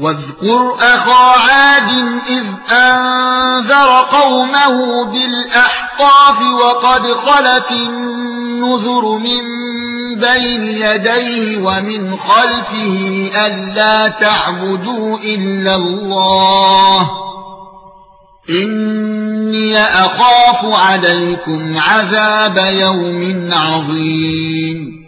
واذكر أخا عاد إذ أنذر قومه بالأحقاف وقد خلت النذر من بين يديه ومن خلفه ألا تعبدوا إلا الله. إني أخاف عليكم عذاب يوم عظيم.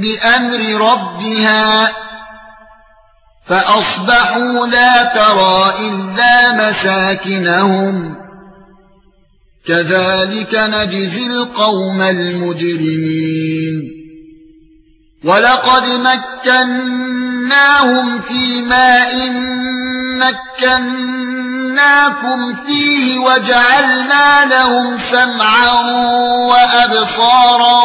بأمر ربها فأصبحوا لا ترى إلا مساكنهم. كذلك نجزي القوم المجرمين. ولقد مكناهم في ماء مكناكم فيه وجعلنا لهم سمعا وأبصارا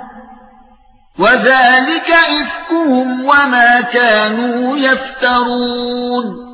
وذلك إفكهم وما كانوا يفترون